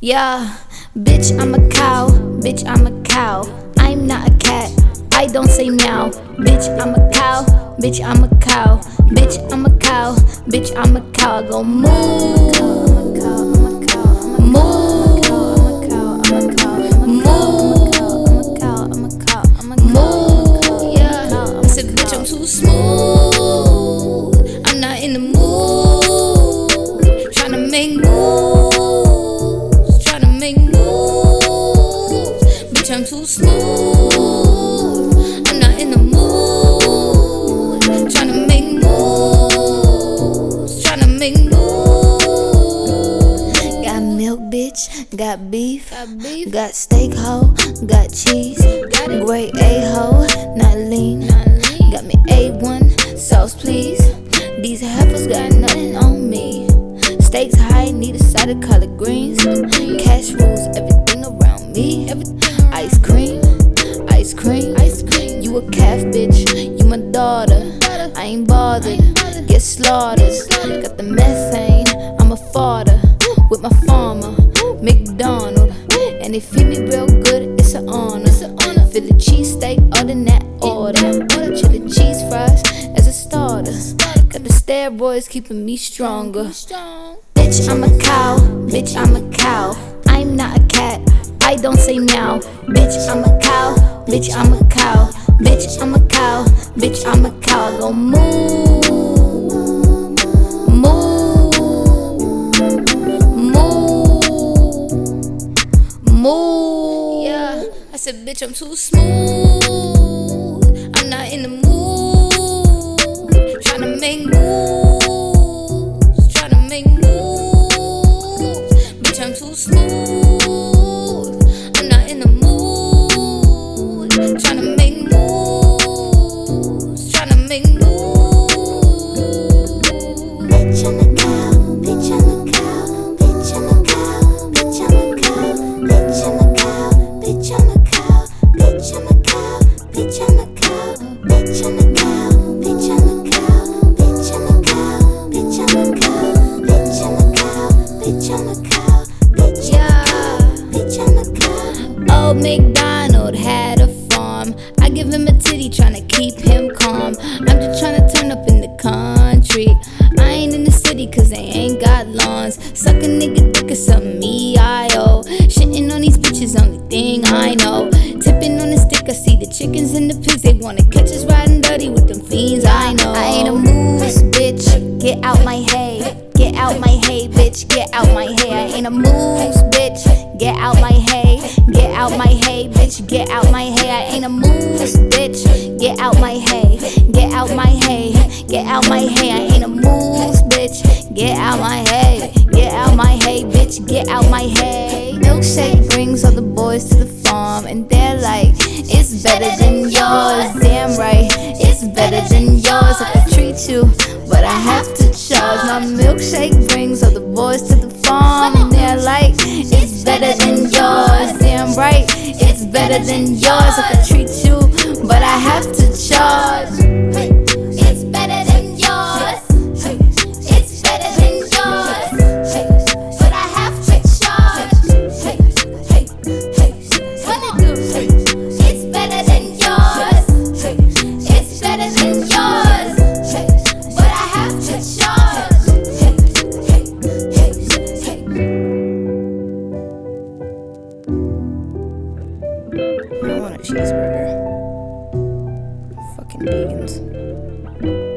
Yeah, bitch, I'm a cow. Bitch, I'm a cow. I'm not a cat. I don't say meow. Bitch, I'm a cow. Bitch, I'm a cow. Bitch, I'm a cow. Bitch, I'm a cow. I go moo. I'm too smooth. I'm not in the mood. Tryna make moves. Tryna make moves. Got milk, bitch. Got beef. Got beef. Got steak, hoe. Got cheese. Got it. Great A hoe. Not lean. Not lean. Got me A1. Sauce, please. These heifers got nothing on me. Stakes high, need a side of collard greens. Cash rules everything around me. Ice calf, bitch. You my daughter. I ain't bothered. Get slaughtered. Got the methane. I'm a fodder with my farmer, MacDonald. And they feed me real good. It's an honor. Philly cheesesteak, other than that order. Chili cheese fries as a starter. Got the steroids keeping me stronger. Bitch, I'm a cow. Bitch, I'm a cow. I'm not a cat. I don't say meow. Bitch, I'm a cow. Bitch, I'm a cow. Bitch, I'm a cow. Bitch, I'm a cow. Go move. Move. Moo. Moo. Yeah. I said, bitch, I'm too smooth. I'm not in the mood. MacDonald had a farm. I give him a titty, tryna keep him calm. I'm just tryna turn up Suck a nigga dick is something me I owe. Shitting on these bitches, only thing I know. Tipping on the stick, I see the chickens and the pigs. They wanna catch us riding dirty with them fiends, I know. I ain't a moose, bitch. Get out my hay. Get out my hay, bitch. Get out my hay. I ain't a moose, bitch. Get out my hay. Get out my hay, bitch. Get out my hay. I ain't a moose, bitch. Get out my hay. Bitch. Get out my head. Milkshake brings all the boys to the farm, and they're like, it's better than yours. Damn right, it's better than yours. I could treat you, but I have to charge. My milkshake brings all the boys to the farm, and they're like, it's better than yours. Damn right, it's better than yours. I could treat you, but I have to charge. means.